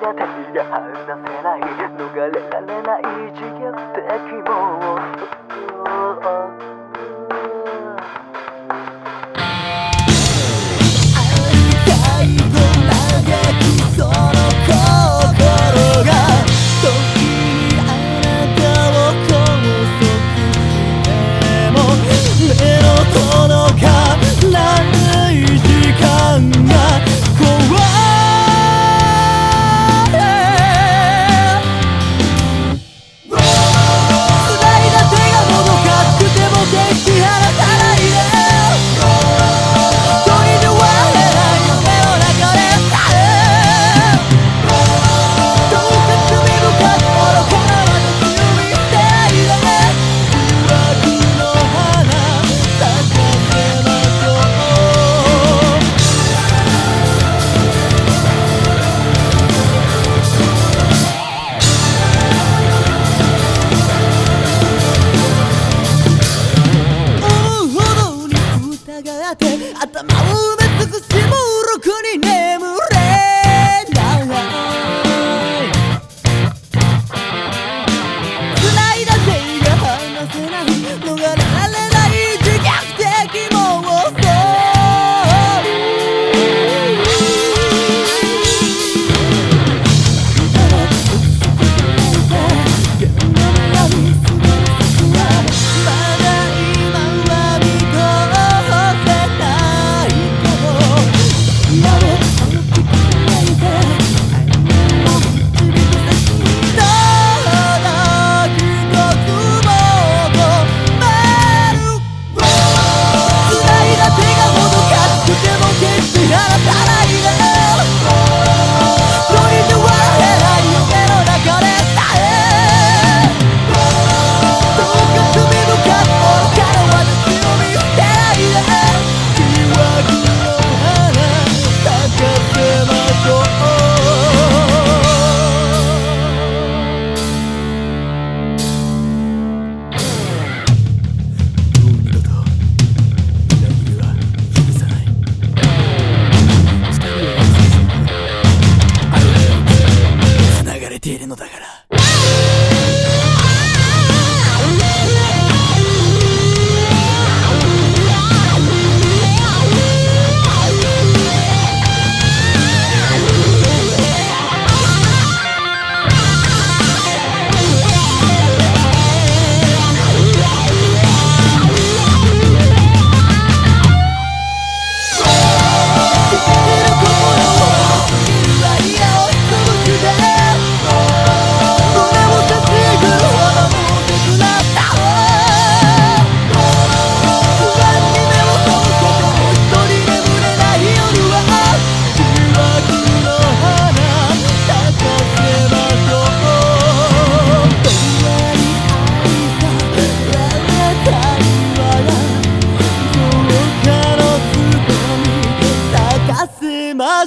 な手が離せない。逃れられない自虐的妄想頭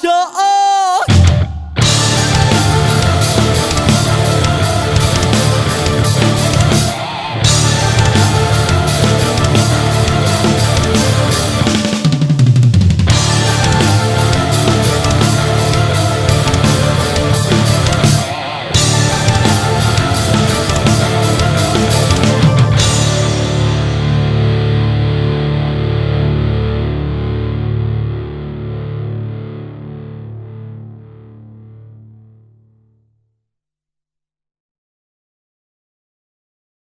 骄傲